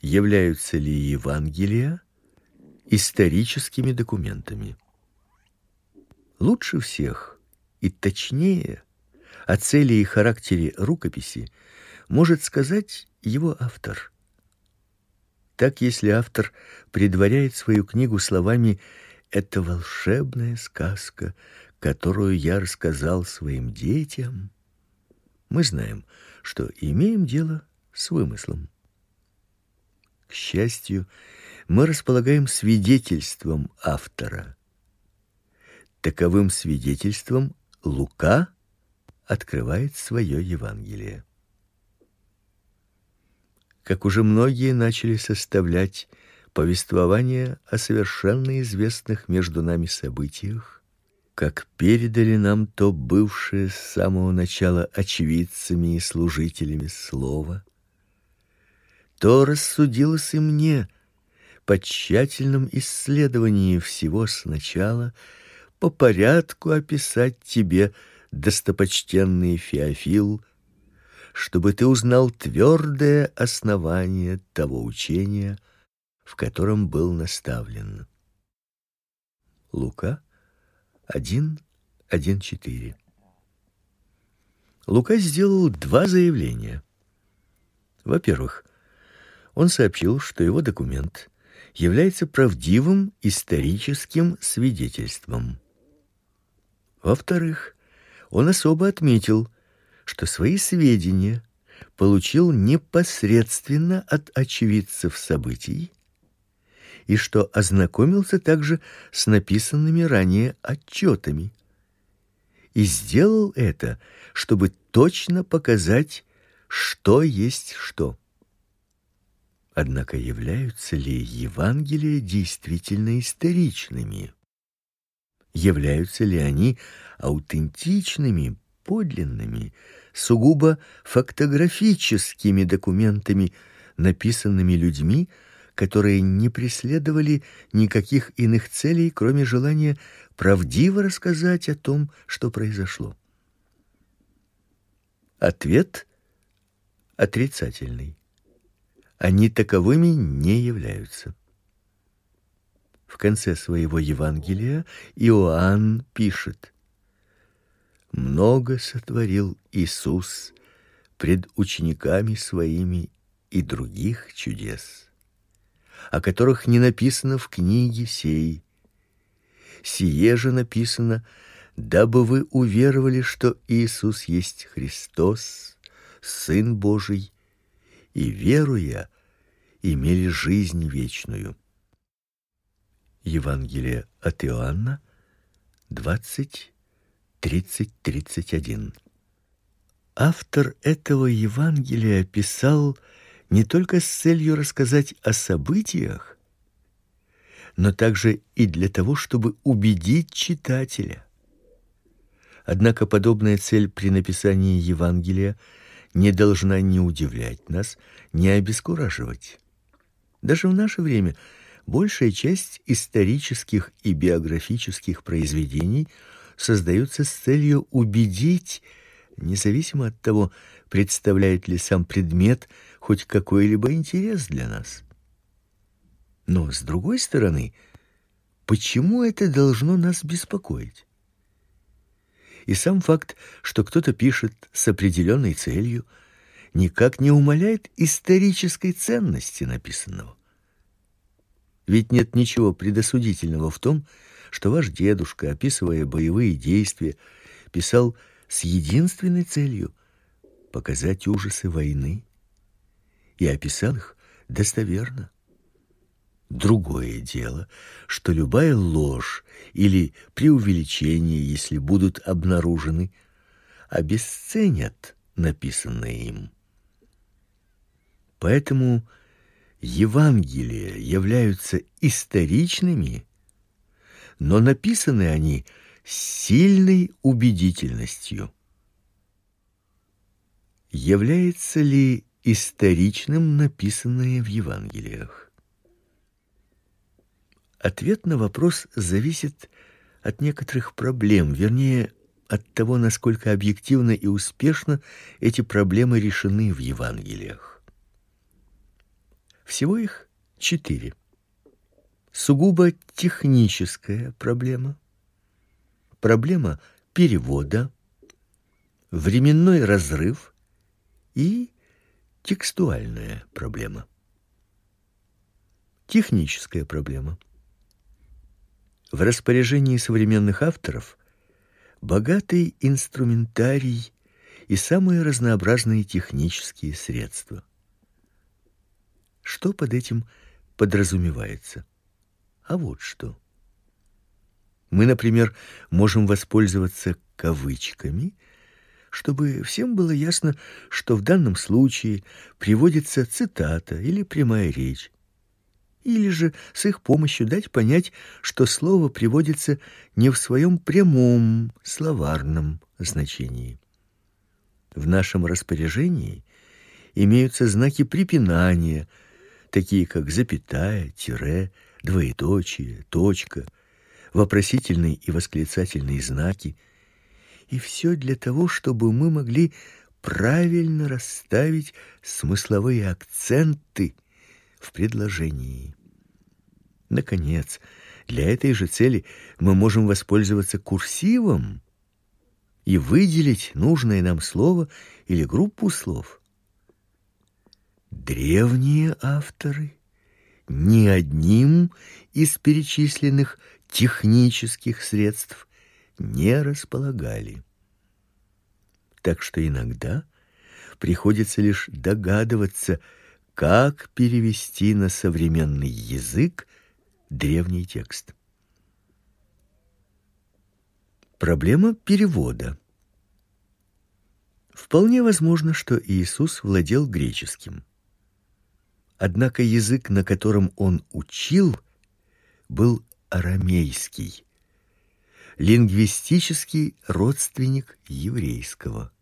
являются ли Евангелия историческими документами. Лучше всех и точнее о цели и характере рукописи может сказать его автор. Так, если автор предваряет свою книгу словами «Это волшебная сказка, которую я рассказал своим детям», мы знаем, что имеем дело с вымыслом. К счастью, мы располагаем свидетельством автора. Таковым свидетельством Лука открывает свое Евангелие. Как уже многие начали составлять повествование о совершенно известных между нами событиях, как передали нам то бывшие с самого начала очевидцами и служителями слова, то рассудилось и мне по тщательном исследовании всего сначала по порядку описать тебе, достопочтенный Феофил, чтобы ты узнал твердое основание того учения, в котором был наставлен. Лука 1:1-4. Лука сделал два заявления. Во-первых, он сообщил, что его документ является правдивым историческим свидетельством. Во-вторых, он особо отметил, что свои сведения получил непосредственно от очевидцев событий и что ознакомился также с написанными ранее отчетами. И сделал это, чтобы точно показать, что есть что. Однако являются ли Евангелия действительно историчными? Являются ли они аутентичными, подлинными, сугубо фактографическими документами, написанными людьми, которые не преследовали никаких иных целей, кроме желания правдиво рассказать о том, что произошло? Ответ отрицательный они таковыми не являются. В конце своего Евангелия Иоанн пишет: много сотворил Иисус пред учениками своими и других чудес, о которых не написано в книге сей. Сие же написано, дабы вы уверовали, что Иисус есть Христос, сын Божий, и веруя имели жизнь вечную. Евангелие от Иоанна 20 30 31. Автор этого Евангелия писал не только с целью рассказать о событиях, но также и для того, чтобы убедить читателя. Однако подобная цель при написании Евангелия не должна ни удивлять нас, ни обескураживать. Даже в наше время большая часть исторических и биографических произведений создаются с целью убедить, независимо от того, представляет ли сам предмет хоть какой-либо интерес для нас. Но с другой стороны, почему это должно нас беспокоить? И сам факт, что кто-то пишет с определенной целью, никак не умаляет исторической ценности написанного. Ведь нет ничего предосудительного в том, что ваш дедушка, описывая боевые действия, писал с единственной целью показать ужасы войны и описал их достоверно. Другое дело, что любая ложь или преувеличение, если будут обнаружены, обесценят написанное им. Поэтому Евангелия являются историчными, но написаны они с сильной убедительностью. Является ли историчным написанное в Евангелиях? Ответ на вопрос зависит от некоторых проблем, вернее, от того, насколько объективно и успешно эти проблемы решены в Евангелиях. Всего их четыре. Сугубо техническая проблема, проблема перевода, временной разрыв и текстуальная проблема. Техническая проблема. В распоряжении современных авторов богатый инструментарий и самые разнообразные технические средства. Что под этим подразумевается? А вот что. Мы, например, можем воспользоваться кавычками, чтобы всем было ясно, что в данном случае приводится цитата или прямая речь. Или же с их помощью дать понять, что слово приводится не в своем прямом словарном значении. В нашем распоряжении имеются знаки препинания, такие как запятая, тире, двоеточие, точка, вопросительные и восклицательные знаки, и все для того, чтобы мы могли правильно расставить смысловые акценты в предложении. Наконец, для этой же цели мы можем воспользоваться курсивом и выделить нужное нам слово или группу слов. Древние авторы ни одним из перечисленных технических средств не располагали. Так что иногда приходится лишь догадываться, как перевести на современный язык древний текст. Проблема перевода. Вполне возможно, что Иисус владел греческим. Однако язык, на котором он учил, был арамейский, лингвистический родственник еврейского.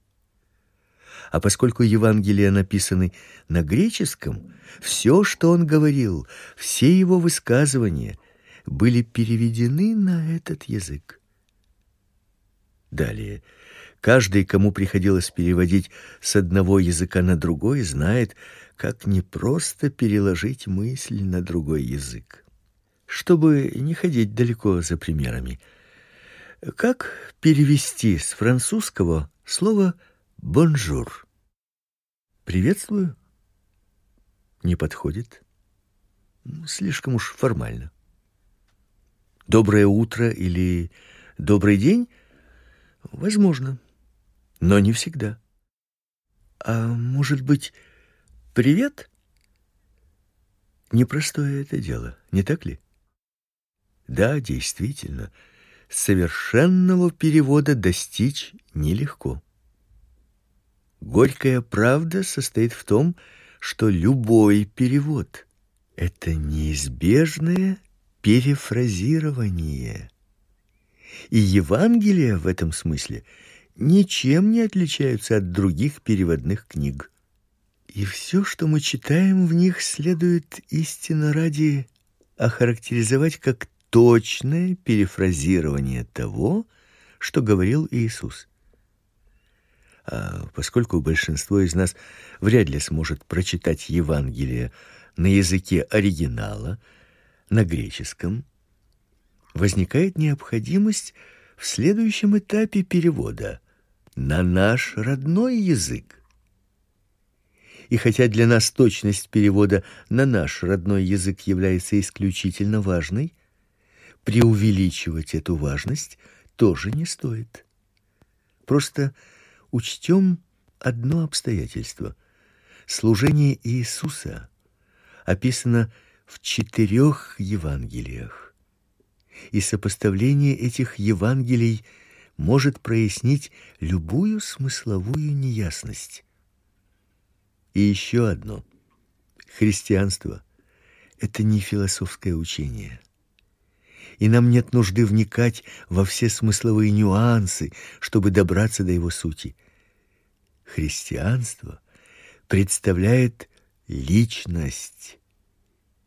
А поскольку Евангелия написаны на греческом, все, что он говорил, все его высказывания были переведены на этот язык. Далее Каждый, кому приходилось переводить с одного языка на другой, знает, как непросто переложить мысль на другой язык. Чтобы не ходить далеко за примерами, как перевести с французского слово bonjour? Приветствую. Не подходит. Слишком уж формально. Доброе утро или добрый день? Возможно но не всегда. А может быть, привет? Непростое это дело, не так ли? Да, действительно, совершенного перевода достичь нелегко. Горькая правда состоит в том, что любой перевод это неизбежное перефразирование. И Евангелие в этом смысле ничем не отличаются от других переводных книг. И все, что мы читаем в них, следует истинно ради охарактеризовать как точное перефразирование того, что говорил Иисус. А поскольку большинство из нас вряд ли сможет прочитать Евангелие на языке оригинала, на греческом, возникает необходимость в следующем этапе перевода на наш родной язык. И хотя для нас точность перевода на наш родной язык является исключительно важной, преувеличивать эту важность тоже не стоит. Просто учтем одно обстоятельство. Служение Иисуса описано в четырех Евангелиях. И сопоставление этих Евангелий – может прояснить любую смысловую неясность. И еще одно. Христианство это не философское учение. И нам нет нужды вникать во все смысловые нюансы, чтобы добраться до его сути. Христианство представляет личность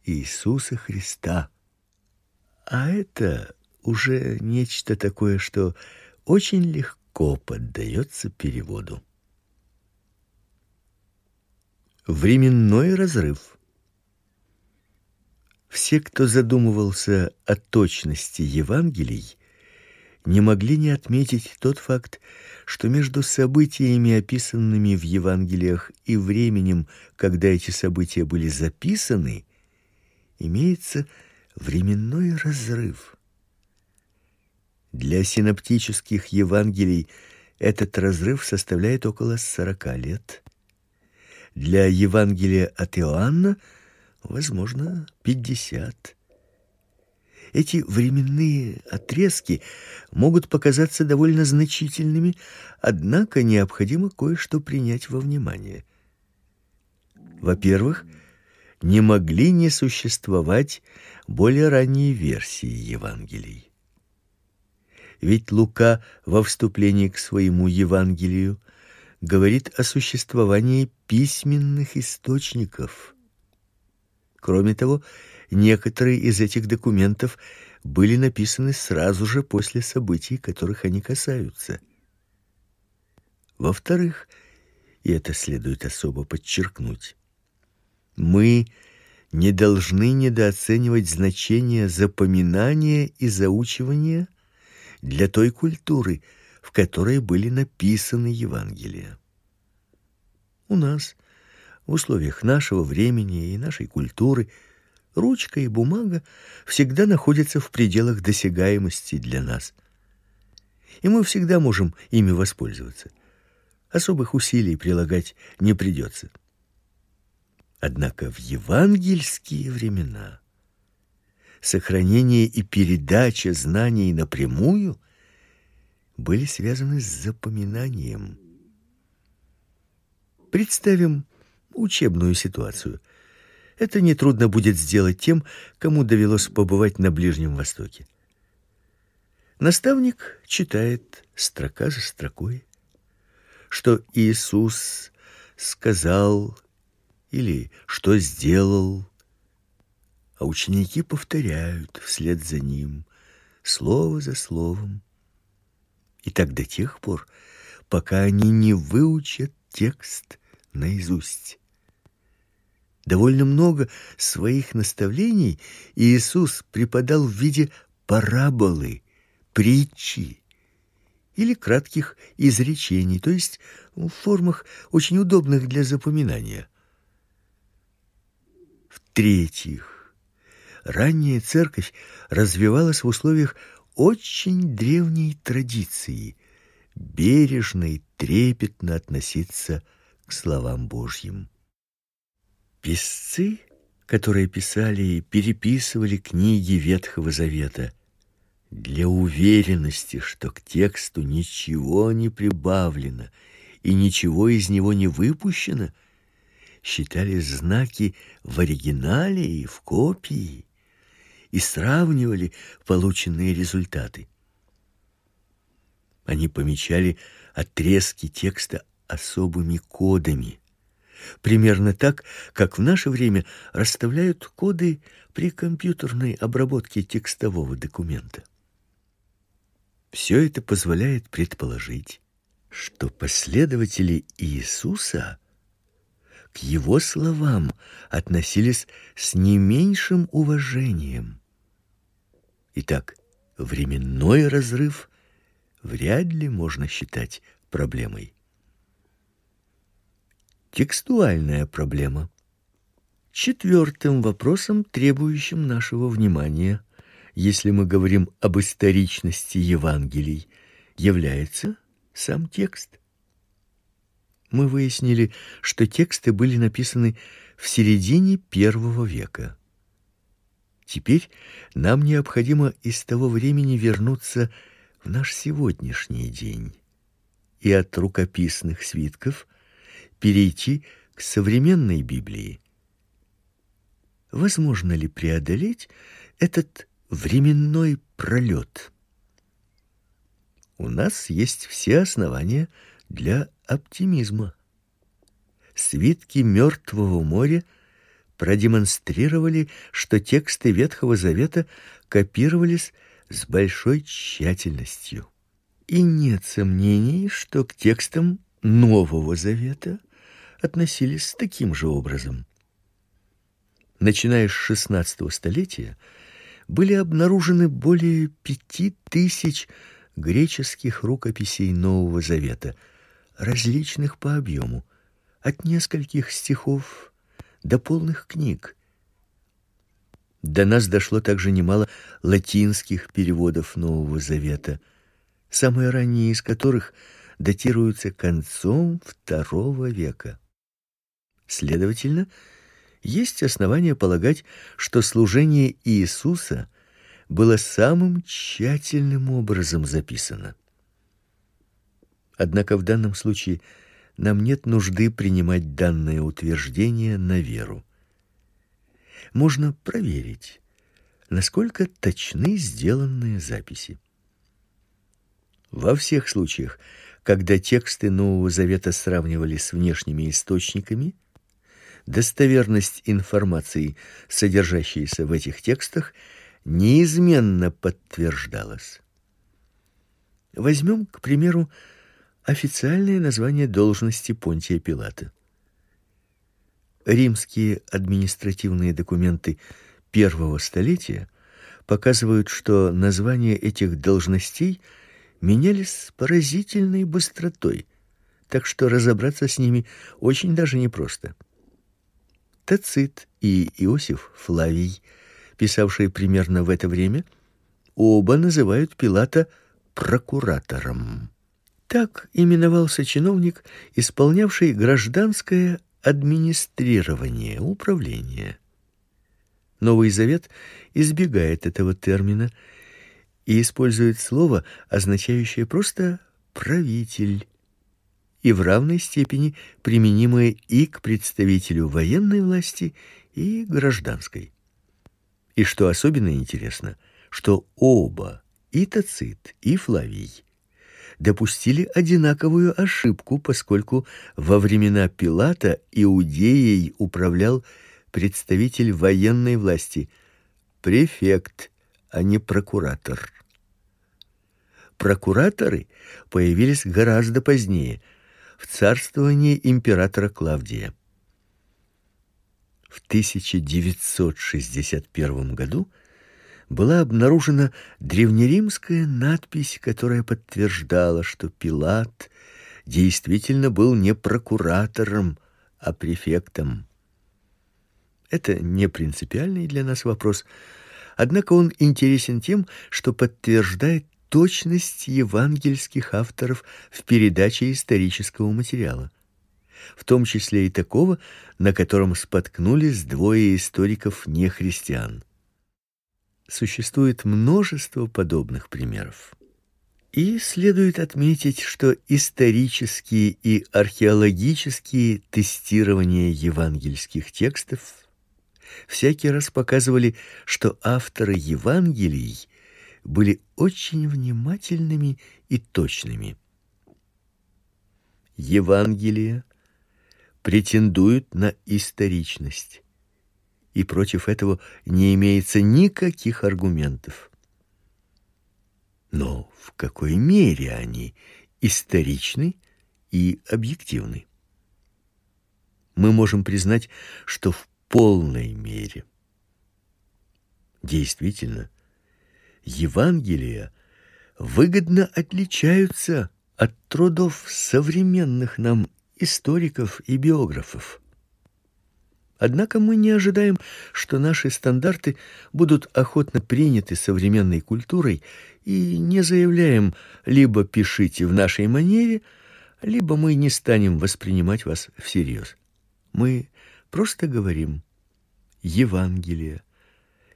Иисуса Христа. А это уже нечто такое, что очень легко поддается переводу. Временной разрыв. Все, кто задумывался о точности Евангелий, не могли не отметить тот факт, что между событиями, описанными в Евангелиях, и временем, когда эти события были записаны, имеется временной разрыв. Для синоптических Евангелий этот разрыв составляет около сорока лет. Для Евангелия от Иоанна, возможно, пятьдесят. Эти временные отрезки могут показаться довольно значительными, однако необходимо кое-что принять во внимание. Во-первых, не могли не существовать более ранние версии Евангелий. Ведь Лука во вступлении к своему Евангелию говорит о существовании письменных источников. Кроме того, некоторые из этих документов были написаны сразу же после событий, которых они касаются. Во-вторых, и это следует особо подчеркнуть, мы не должны недооценивать значение запоминания и заучивания для той культуры, в которой были написаны Евангелия. У нас в условиях нашего времени и нашей культуры ручка и бумага всегда находятся в пределах досягаемости для нас. И мы всегда можем ими воспользоваться. Особых усилий прилагать не придется. Однако в евангельские времена сохранение и передача знаний напрямую были связаны с запоминанием. Представим учебную ситуацию. Это не трудно будет сделать тем, кому довелось побывать на Ближнем Востоке. Наставник читает строка за строкой, что Иисус сказал или что сделал а ученики повторяют вслед за ним слово за словом. И так до тех пор, пока они не выучат текст наизусть. Довольно много своих наставлений Иисус преподал в виде параболы, притчи или кратких изречений, то есть в формах очень удобных для запоминания. В-третьих, ранняя церковь развивалась в условиях очень древней традиции бережно и трепетно относиться к словам Божьим. Писцы, которые писали и переписывали книги Ветхого Завета, для уверенности, что к тексту ничего не прибавлено и ничего из него не выпущено, считали знаки в оригинале и в копии и сравнивали полученные результаты. Они помечали отрезки текста особыми кодами, примерно так, как в наше время расставляют коды при компьютерной обработке текстового документа. Все это позволяет предположить, что последователи Иисуса к его словам относились с не меньшим уважением. Итак, временной разрыв вряд ли можно считать проблемой. Текстуальная проблема. Четвертым вопросом, требующим нашего внимания, если мы говорим об историчности Евангелий, является сам текст мы выяснили, что тексты были написаны в середине первого века. Теперь нам необходимо из того времени вернуться в наш сегодняшний день и от рукописных свитков перейти к современной Библии. Возможно ли преодолеть этот временной пролет? У нас есть все основания для оптимизма. Свитки Мертвого моря продемонстрировали, что тексты Ветхого Завета копировались с большой тщательностью. И нет сомнений, что к текстам Нового Завета относились таким же образом. начиная с XVI столетия, были обнаружены более пяти тысяч греческих рукописей Нового Завета, различных по объему, от нескольких стихов до полных книг. До нас дошло также немало латинских переводов Нового Завета, самые ранние из которых датируются концом II века. Следовательно, есть основания полагать, что служение Иисуса было самым тщательным образом записано. Однако в данном случае нам нет нужды принимать данное утверждение на веру. Можно проверить, насколько точны сделанные записи. Во всех случаях, когда тексты Нового Завета сравнивали с внешними источниками, достоверность информации, содержащейся в этих текстах, неизменно подтверждалась. Возьмем, к примеру, официальное название должности Понтия Пилата. Римские административные документы первого столетия показывают, что названия этих должностей менялись с поразительной быстротой, так что разобраться с ними очень даже непросто. Тацит и Иосиф Флавий, писавшие примерно в это время, оба называют Пилата прокуратором. Так именовался чиновник, исполнявший гражданское администрирование, управление. Новый Завет избегает этого термина и использует слово, означающее просто правитель и в равной степени применимые и к представителю военной власти, и гражданской. И что особенно интересно, что оба, и Тацит, и Флавий, допустили одинаковую ошибку, поскольку во времена Пилата Иудеей управлял представитель военной власти, префект, а не прокуратор. Прокураторы появились гораздо позднее – в царствовании императора Клавдия. В 1961 году была обнаружена древнеримская надпись, которая подтверждала, что Пилат действительно был не прокуратором, а префектом. Это не принципиальный для нас вопрос, однако он интересен тем, что подтверждает точность евангельских авторов в передаче исторического материала, в том числе и такого, на котором споткнулись двое историков нехристиан. Существует множество подобных примеров. И следует отметить, что исторические и археологические тестирования евангельских текстов всякий раз показывали, что авторы Евангелий были очень внимательными и точными. Евангелие претендует на историчность, и против этого не имеется никаких аргументов. Но в какой мере они историчны и объективны? Мы можем признать, что в полной мере. Действительно, Евангелия выгодно отличаются от трудов современных нам историков и биографов. Однако мы не ожидаем, что наши стандарты будут охотно приняты современной культурой и не заявляем либо пишите в нашей манере, либо мы не станем воспринимать вас всерьез. Мы просто говорим: Евангелие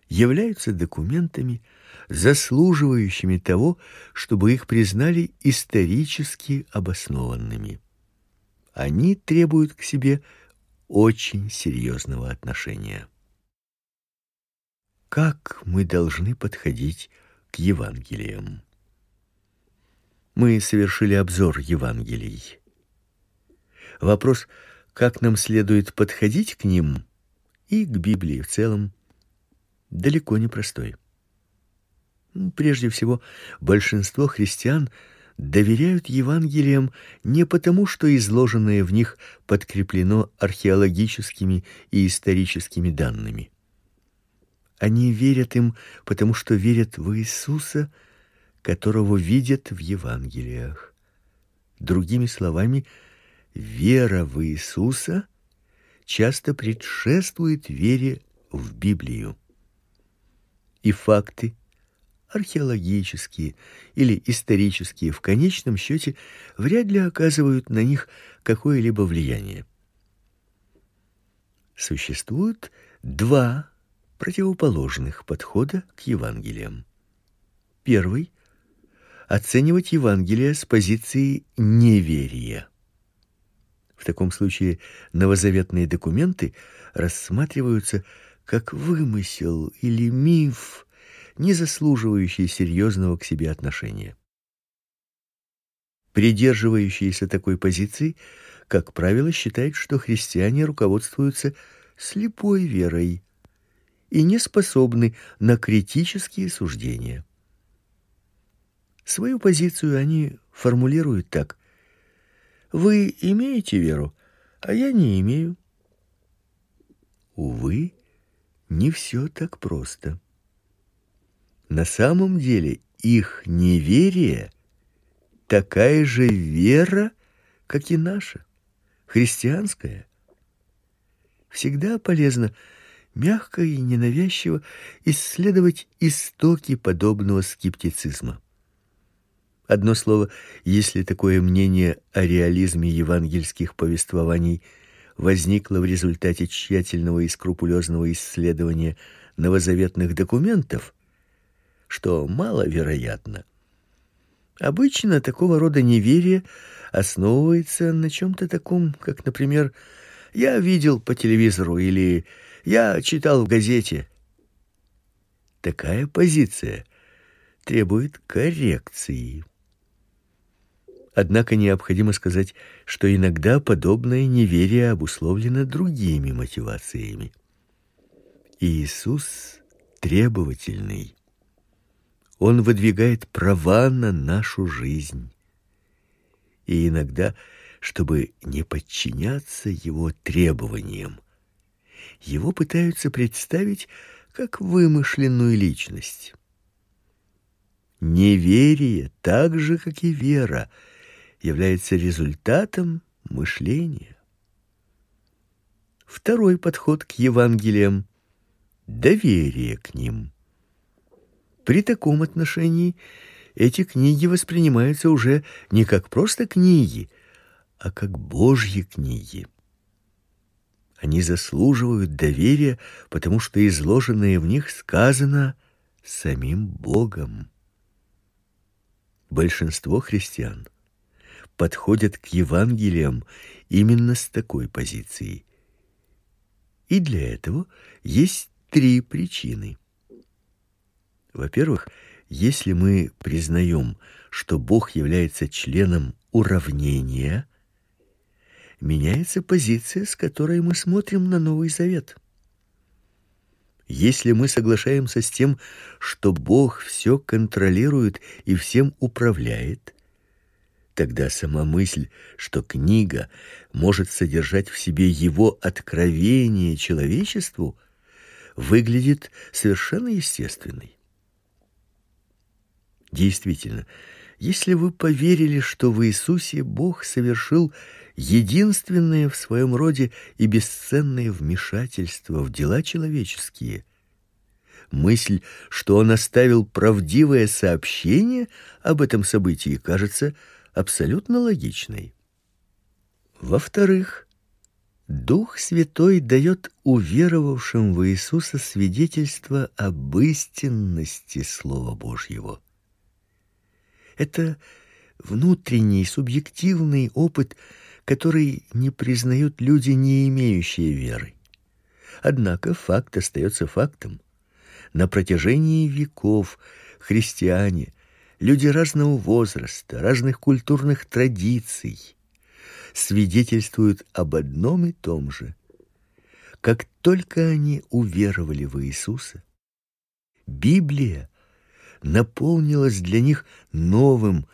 являются документами, заслуживающими того, чтобы их признали исторически обоснованными. Они требуют к себе очень серьезного отношения. Как мы должны подходить к Евангелиям? Мы совершили обзор Евангелий. Вопрос, как нам следует подходить к ним и к Библии в целом, далеко не простой. Прежде всего, большинство христиан доверяют Евангелиям не потому, что изложенное в них подкреплено археологическими и историческими данными. Они верят им, потому что верят в Иисуса, которого видят в Евангелиях. Другими словами, вера в Иисуса часто предшествует вере в Библию. И факты археологические или исторические в конечном счете вряд ли оказывают на них какое-либо влияние. Существует два противоположных подхода к Евангелиям. Первый оценивать Евангелие с позиции неверия. В таком случае новозаветные документы рассматриваются как вымысел или миф, не заслуживающий серьезного к себе отношения. Придерживающиеся такой позиции, как правило, считают, что христиане руководствуются слепой верой и не способны на критические суждения. Свою позицию они формулируют так: вы имеете веру, а я не имею. Увы, не все так просто. На самом деле, их неверие такая же вера, как и наша, христианская. Всегда полезно мягко и ненавязчиво исследовать истоки подобного скептицизма. Одно слово, если такое мнение о реализме евангельских повествований возникло в результате тщательного и скрупулезного исследования новозаветных документов, что маловероятно. Обычно такого рода неверие основывается на чем то таком, как, например, я видел по телевизору или я читал в газете. Такая позиция требует коррекции. Однако необходимо сказать, что иногда подобное неверие обусловлено другими мотивациями. Иисус требовательный. Он выдвигает права на нашу жизнь. И иногда, чтобы не подчиняться его требованиям, его пытаются представить как вымышленную личность. Неверие, так же как и вера, является результатом мышления. Второй подход к Евангелиям доверие к ним. При таком отношении эти книги воспринимаются уже не как просто книги, а как Божьи книги. Они заслуживают доверия, потому что изложенное в них сказано самим Богом. Большинство христиан подходят к Евангелиям именно с такой позиции. И для этого есть три причины. Во-первых, если мы признаем, что Бог является членом уравнения, меняется позиция, с которой мы смотрим на Новый Завет. Если мы соглашаемся с тем, что Бог все контролирует и всем управляет, тогда сама мысль, что книга может содержать в себе его откровение человечеству, выглядит совершенно естественной. Действительно, если вы поверили, что в Иисусе Бог совершил единственное в своем роде и бесценное вмешательство в дела человеческие, мысль, что он оставил правдивое сообщение об этом событии, кажется абсолютно логичной. Во-вторых, Дух Святой дает уверовавшим в Иисуса свидетельство об истинности слова Божьего. Это внутренний субъективный опыт, который не признают люди, не имеющие веры. Однако факт остается фактом. На протяжении веков христиане, люди разного возраста, разных культурных традиций свидетельствуют об одном и том же. Как только они уверовали в Иисуса, Библия наполнилась для них новым,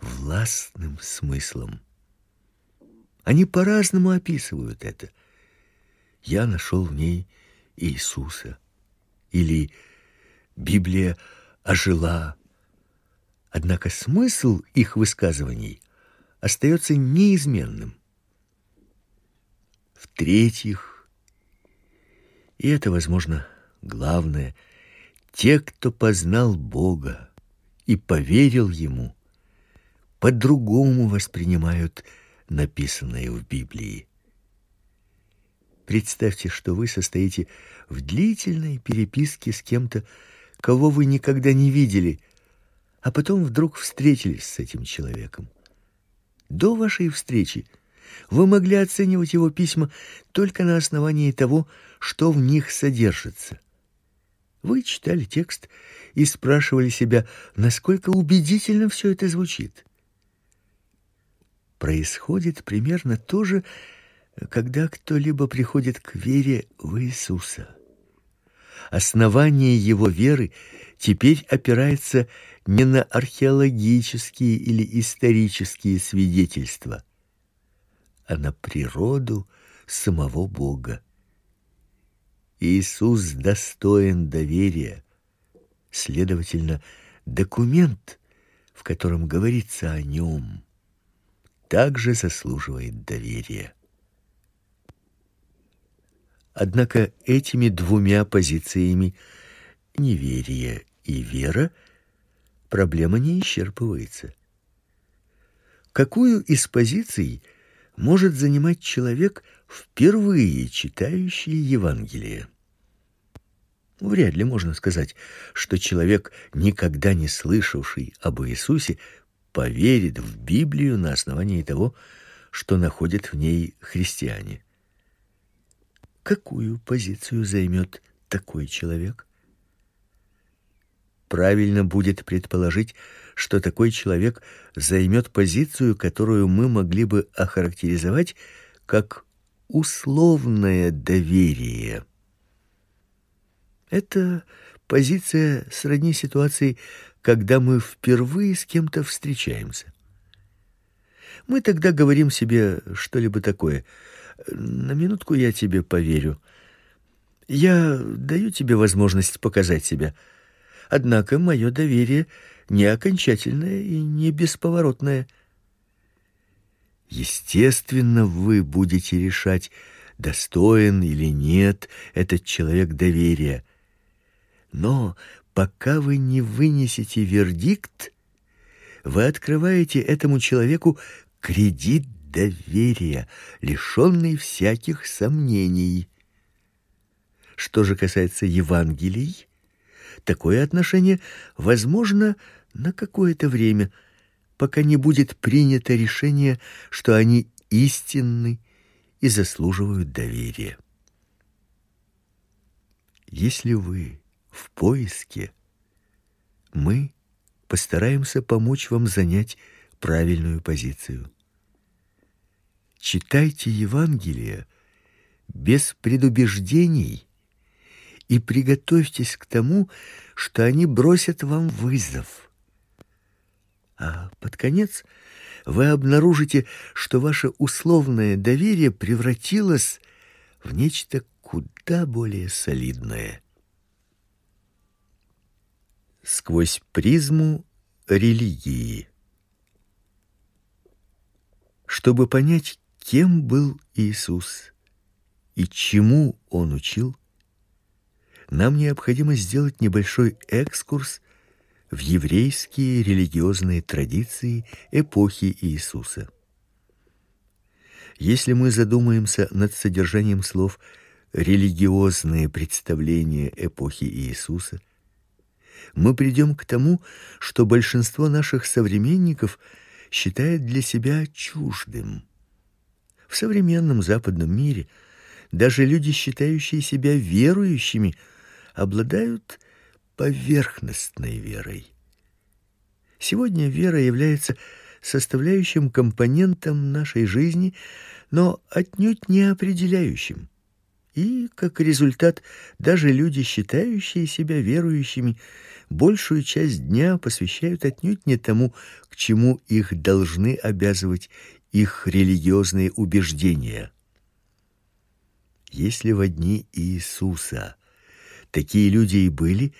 властным смыслом. Они по-разному описывают это. Я нашел в ней Иисуса. или Библия ожила. Однако смысл их высказываний остается неизменным. В-третьих, и это, возможно, главное, те, кто познал Бога и поверил ему, по-другому воспринимают написанное в Библии. Представьте, что вы состоите в длительной переписке с кем-то, кого вы никогда не видели, а потом вдруг встретились с этим человеком. До вашей встречи вы могли оценивать его письма только на основании того, что в них содержится. Вы читали текст и спрашивали себя, насколько убедительно все это звучит. Происходит примерно то же, когда кто-либо приходит к вере в Иисуса. Основание его веры теперь опирается не на археологические или исторические свидетельства, а на природу самого Бога. Иисус достоин доверия. Следовательно, документ, в котором говорится о нем, также заслуживает доверия. Однако этими двумя позициями неверие и вера проблема не исчерпывается. Какую из позиций может занимать человек, впервые читающий Евангелие? Вряд ли можно сказать, что человек, никогда не слышавший об Иисусе, поверит в Библию на основании того, что находят в ней христиане. Какую позицию займет такой человек? Правильно будет предположить, что такой человек займет позицию, которую мы могли бы охарактеризовать как условное доверие. Это позиция сродни ситуации, когда мы впервые с кем-то встречаемся. Мы тогда говорим себе что-либо такое: "На минутку я тебе поверю. Я даю тебе возможность показать себя". Однако мое доверие не окончательное и не бесповоротное. Естественно, вы будете решать, достоин или нет этот человек доверия. Но пока вы не вынесете вердикт, вы открываете этому человеку кредит доверия, лишенный всяких сомнений. Что же касается Евангелий, Такое отношение возможно на какое-то время, пока не будет принято решение, что они истинны и заслуживают доверия. Если вы в поиске, мы постараемся помочь вам занять правильную позицию. Читайте Евангелие без предубеждений и приготовьтесь к тому, что они бросят вам вызов. А под конец вы обнаружите, что ваше условное доверие превратилось в нечто куда более солидное. Сквозь призму религии. Чтобы понять, кем был Иисус и чему он учил, нам необходимо сделать небольшой экскурс в еврейские религиозные традиции эпохи Иисуса. Если мы задумаемся над содержанием слов религиозные представления эпохи Иисуса, мы придем к тому, что большинство наших современников считает для себя чуждым. В современном западном мире даже люди, считающие себя верующими, обладают поверхностной верой. Сегодня вера является составляющим компонентом нашей жизни, но отнюдь не определяющим. И, как результат, даже люди, считающие себя верующими, большую часть дня посвящают отнюдь не тому, к чему их должны обязывать их религиозные убеждения. Если в дни Иисуса такие люди и были,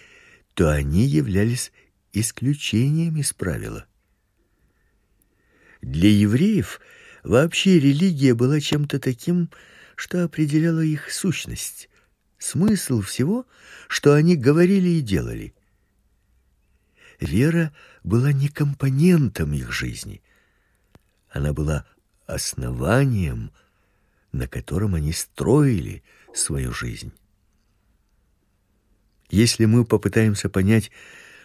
то они являлись исключением из правила. Для евреев вообще религия была чем-то таким, что определяло их сущность, смысл всего, что они говорили и делали. Вера была не компонентом их жизни. Она была основанием, на котором они строили свою жизнь. Если мы попытаемся понять,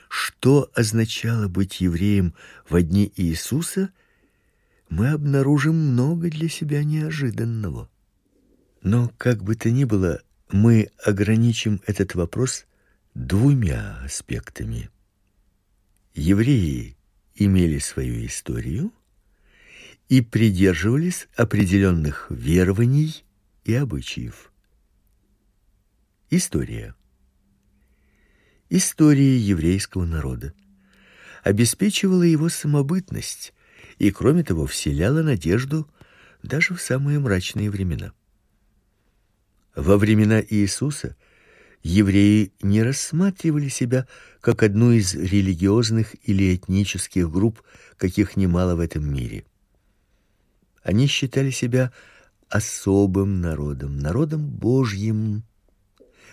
что означало быть евреем в дни Иисуса, мы обнаружим много для себя неожиданного. Но как бы то ни было, мы ограничим этот вопрос двумя аспектами. Евреи имели свою историю и придерживались определенных верований и обычаев. История. История еврейского народа обеспечивала его самобытность и, кроме того, вселяла надежду даже в самые мрачные времена. Во времена Иисуса евреи не рассматривали себя как одну из религиозных или этнических групп, каких немало в этом мире. Они считали себя особым народом, народом Божьим,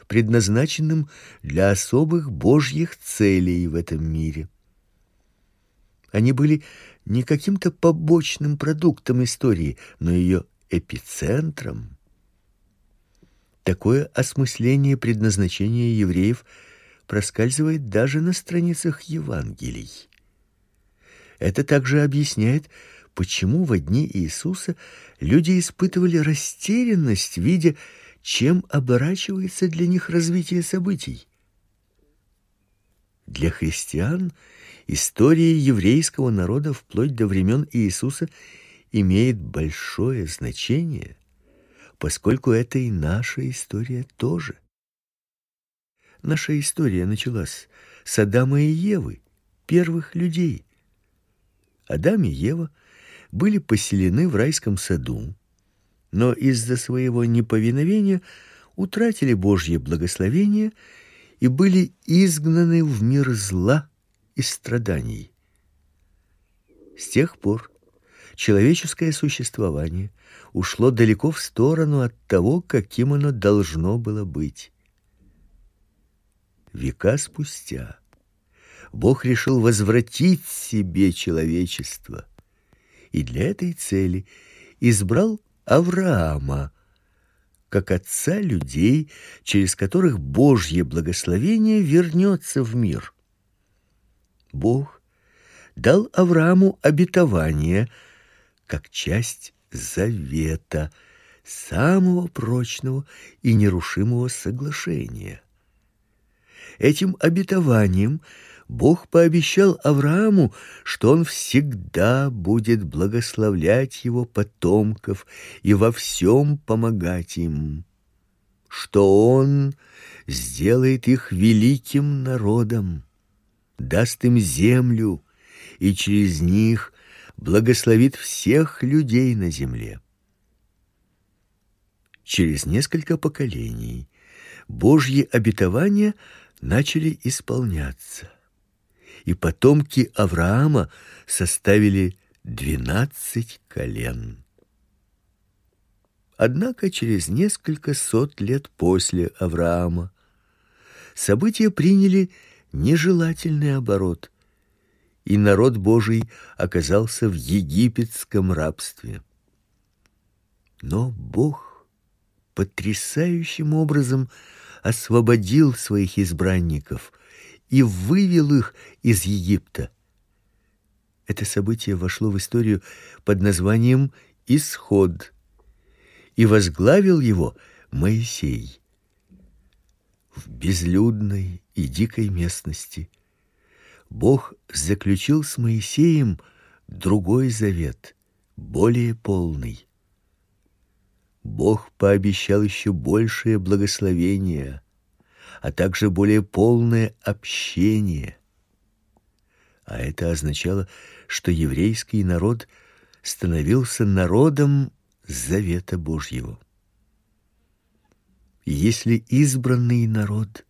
предназначенным для особых божьих целей в этом мире. Они были не каким-то побочным продуктом истории, но ее эпицентром. Такое осмысление предназначения евреев проскальзывает даже на страницах Евангелий. Это также объясняет, почему в дни Иисуса люди испытывали растерянность, видя, чем оборачивается для них развитие событий. Для христиан история еврейского народа вплоть до времен Иисуса имеет большое значение, поскольку это и наша история тоже. Наша история началась с Адама и Евы, первых людей. Адам и Ева были поселены в райском саду, но из-за своего неповиновения утратили Божье благословение и были изгнаны в мир зла и страданий. С тех пор человеческое существование ушло далеко в сторону от того, каким оно должно было быть. Века спустя Бог решил возвратить себе человечество и для этой цели избрал Авраама как отца людей, через которых Божье благословение вернется в мир. Бог дал Аврааму обетование как часть завета, самого прочного и нерушимого соглашения. Этим обетованием Бог пообещал Аврааму, что он всегда будет благословлять его потомков и во всем помогать им, что он сделает их великим народом, даст им землю и через них благословит всех людей на земле. Через несколько поколений Божьи обетования начали исполняться и потомки Авраама составили двенадцать колен. Однако через несколько сот лет после Авраама события приняли нежелательный оборот, и народ Божий оказался в египетском рабстве. Но Бог потрясающим образом освободил своих избранников и вывел их из Египта. Это событие вошло в историю под названием Исход, и возглавил его Моисей. В безлюдной и дикой местности Бог заключил с Моисеем другой завет, более полный. Бог пообещал еще большее благословение, а также более полное общение. А это означало, что еврейский народ становился народом завета Божьего. Если избранный народ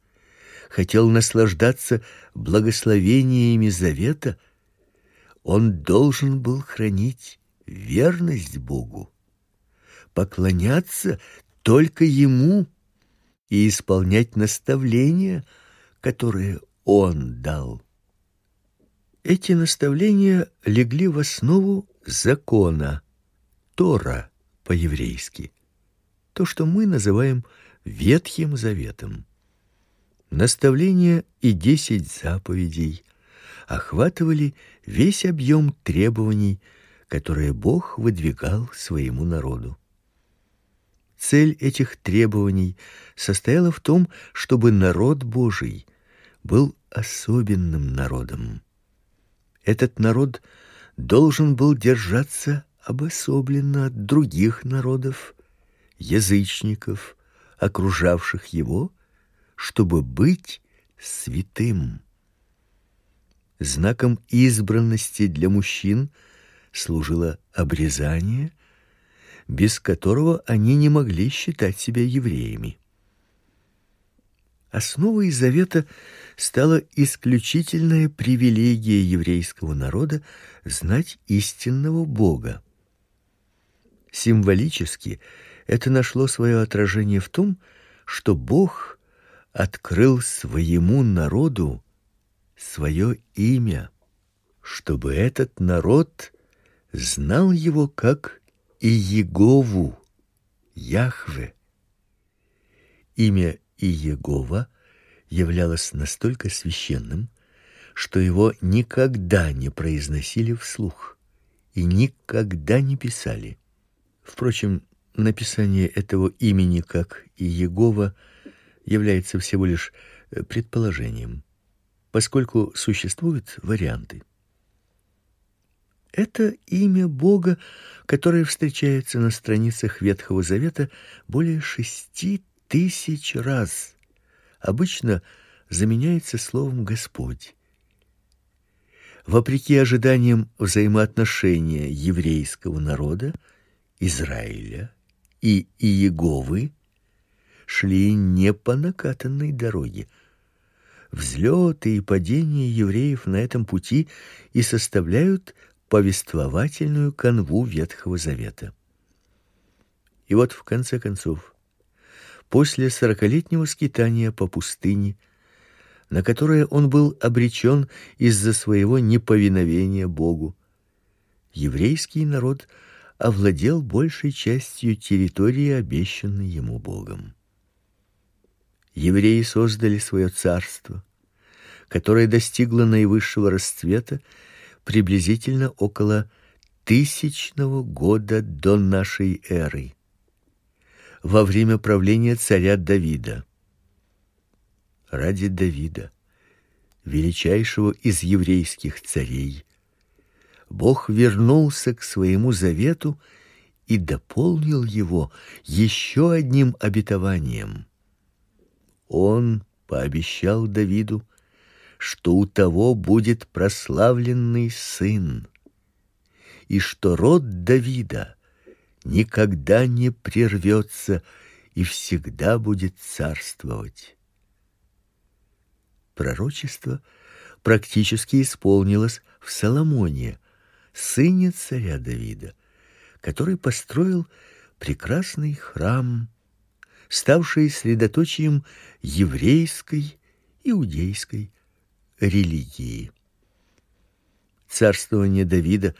хотел наслаждаться благословениями завета, он должен был хранить верность Богу, поклоняться только ему и исполнять наставления, которые он дал. Эти наставления легли в основу закона Тора по-еврейски. То, что мы называем Ветхим Заветом. Наставления и десять заповедей охватывали весь объем требований, которые Бог выдвигал своему народу. Цель этих требований состояла в том, чтобы народ Божий был особенным народом. Этот народ должен был держаться обособленно от других народов, язычников, окружавших его, чтобы быть святым. Знаком избранности для мужчин – служило обрезание, без которого они не могли считать себя евреями. Основой завета стала исключительная привилегия еврейского народа знать истинного Бога. Символически это нашло свое отражение в том, что Бог открыл своему народу свое имя, чтобы этот народ знал его как Иегову, Яхве. Имя Иегова являлось настолько священным, что его никогда не произносили вслух и никогда не писали. Впрочем, написание этого имени как Иегова является всего лишь предположением, поскольку существуют варианты. Это имя Бога, которое встречается на страницах Ветхого Завета более шести тысяч раз. Обычно заменяется словом Господь. Вопреки ожиданиям взаимоотношения еврейского народа, Израиля и Иеговы шли не по накатанной дороге. Взлеты и падения евреев на этом пути и составляют повествовательную канву Ветхого Завета. И вот в конце концов, после сорокалетнего скитания по пустыне, на которое он был обречен из-за своего неповиновения Богу, еврейский народ овладел большей частью территории, обещанной ему Богом. Евреи создали свое царство, которое достигло наивысшего расцвета приблизительно около тысячного года до нашей эры, во время правления царя Давида. Ради Давида, величайшего из еврейских царей, Бог вернулся к своему завету и дополнил его еще одним обетованием. Он пообещал Давиду, что у того будет прославленный сын, и что род Давида никогда не прервется и всегда будет царствовать. Пророчество практически исполнилось в Соломоне, сыне царя Давида, который построил прекрасный храм, ставший средоточием еврейской, иудейской, религии. Царствование Давида,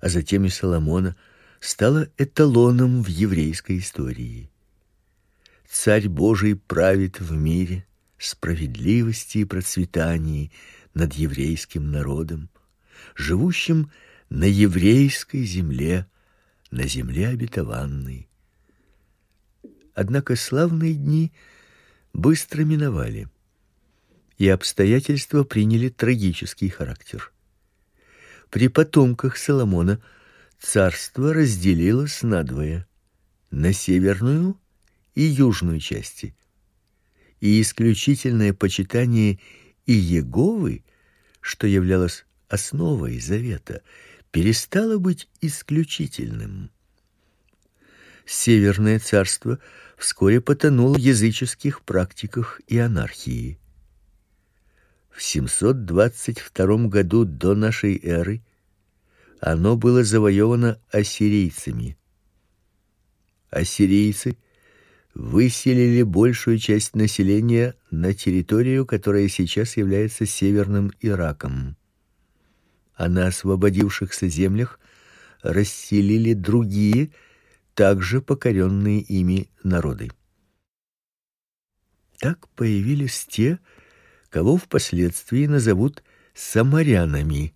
а затем и Соломона, стало эталоном в еврейской истории. Царь Божий правит в мире справедливости и процветании над еврейским народом, живущим на еврейской земле, на земле обетованной. Однако славные дни быстро миновали и обстоятельства приняли трагический характер. При потомках Соломона царство разделилось надвое: на северную и южную части. И исключительное почитание Иеговы, что являлось основой завета, перестало быть исключительным. Северное царство вскоре потонуло в языческих практиках и анархии. В 722 году до нашей эры оно было завоевано ассирийцами. Ассирийцы выселили большую часть населения на территорию, которая сейчас является северным Ираком. А на освободившихся землях расселили другие, также покоренные ими народы. Так появились те, кого впоследствии назовут самарянами.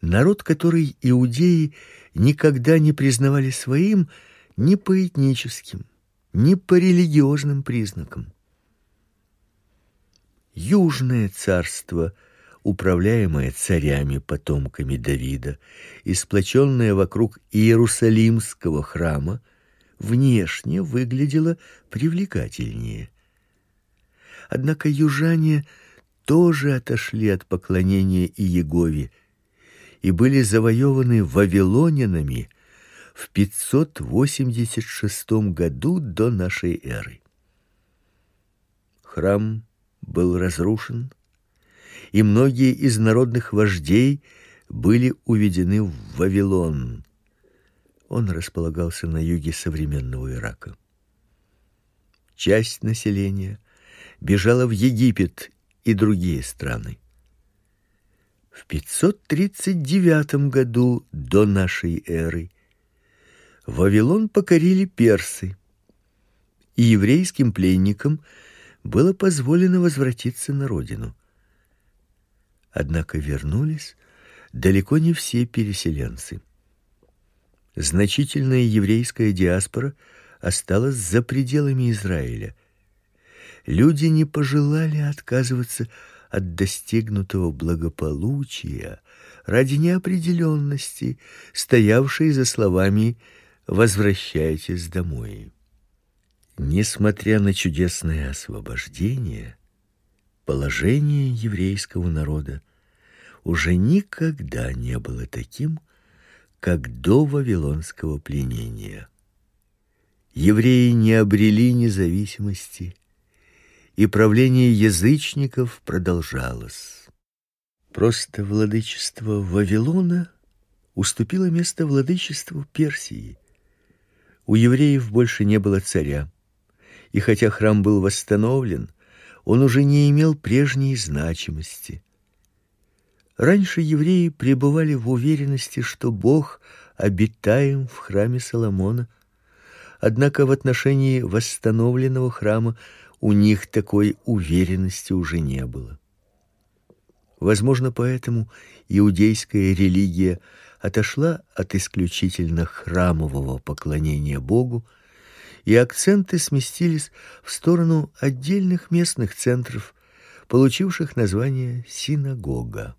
Народ, который иудеи никогда не признавали своим ни по этническим, ни по религиозным признакам. Южное царство, управляемое царями потомками Давида и вокруг Иерусалимского храма, внешне выглядело привлекательнее. Однако южане тоже отошли от поклонения Иегове и были завоеваны вавилонянами в 586 году до нашей эры. Храм был разрушен, и многие из народных вождей были уведены в Вавилон. Он располагался на юге современного Ирака. Часть населения бежала в Египет и другие страны. В 539 году до нашей эры Вавилон покорили персы, и еврейским пленникам было позволено возвратиться на родину. Однако вернулись далеко не все переселенцы. Значительная еврейская диаспора осталась за пределами Израиля. Люди не пожелали отказываться от достигнутого благополучия ради неопределенности, стоявшей за словами возвращайтесь домой. Несмотря на чудесное освобождение, положение еврейского народа уже никогда не было таким, как до вавилонского пленения. Евреи не обрели независимости, и правление язычников продолжалось. Просто владычество Вавилона уступило место владычеству Персии. У евреев больше не было царя. И хотя храм был восстановлен, он уже не имел прежней значимости. Раньше евреи пребывали в уверенности, что Бог обитаем в храме Соломона. Однако в отношении восстановленного храма у них такой уверенности уже не было. Возможно, поэтому иудейская религия отошла от исключительно храмового поклонения Богу, и акценты сместились в сторону отдельных местных центров, получивших название синагога.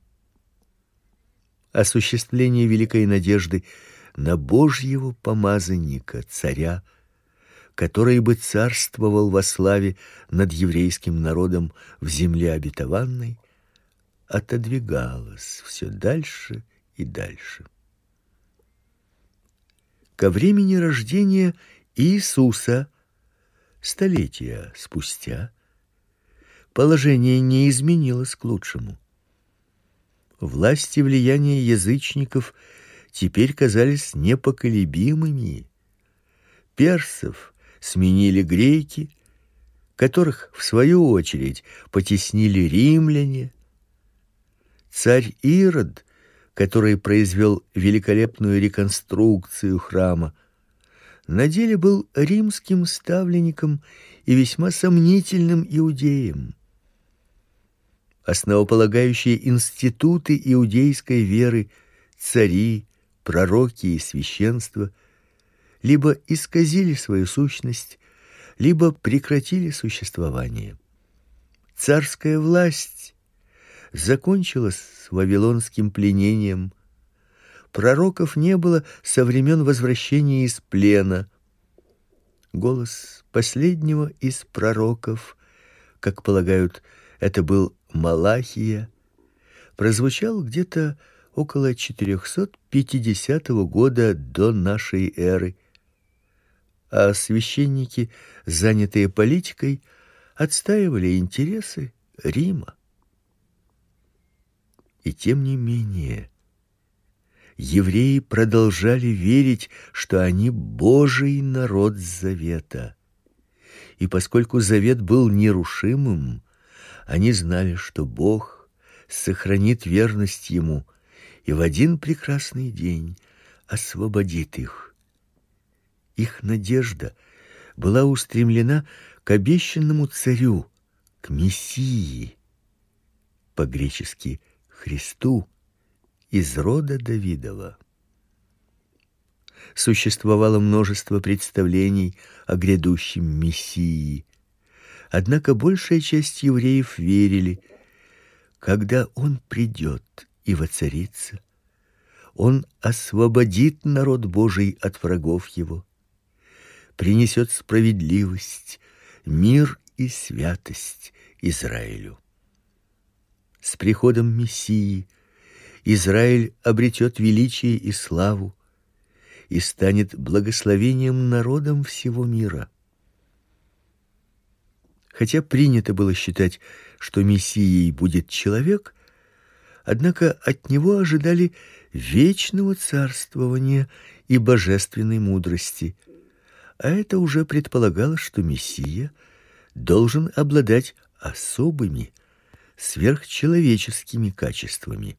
Осуществление великой надежды на Божьего помазанника, царя, который бы царствовал во славе над еврейским народом в земле обетованной, отодвигалось все дальше и дальше ко времени рождения Иисуса столетия спустя положение не изменилось к лучшему. Власть и влияние язычников теперь казались непоколебимыми. Персов сменили греки, которых в свою очередь потеснили римляне. Царь Ирод который произвел великолепную реконструкцию храма, на деле был римским ставленником и весьма сомнительным иудеем. Основополагающие институты иудейской веры, цари, пророки и священство либо исказили свою сущность, либо прекратили существование. Царская власть закончилось с вавилонским пленением. Пророков не было со времен возвращения из плена. Голос последнего из пророков, как полагают, это был Малахия, прозвучал где-то около 450 года до нашей эры. А священники, занятые политикой, отстаивали интересы Рима. И тем не менее евреи продолжали верить, что они Божий народ завета. И поскольку завет был нерушимым, они знали, что Бог сохранит верность ему и в один прекрасный день освободит их. Их надежда была устремлена к обещанному царю, к Мессии, по-гречески Христу из рода Давидова. Существовало множество представлений о грядущем Мессии. Однако большая часть евреев верили, когда он придет и воцарится, он освободит народ Божий от врагов его, принесет справедливость, мир и святость Израилю. С приходом Мессии Израиль обретет величие и славу и станет благословением народом всего мира. Хотя принято было считать, что мессией будет человек, однако от него ожидали вечного царствования и божественной мудрости. А это уже предполагало, что мессия должен обладать особыми сверхчеловеческими качествами.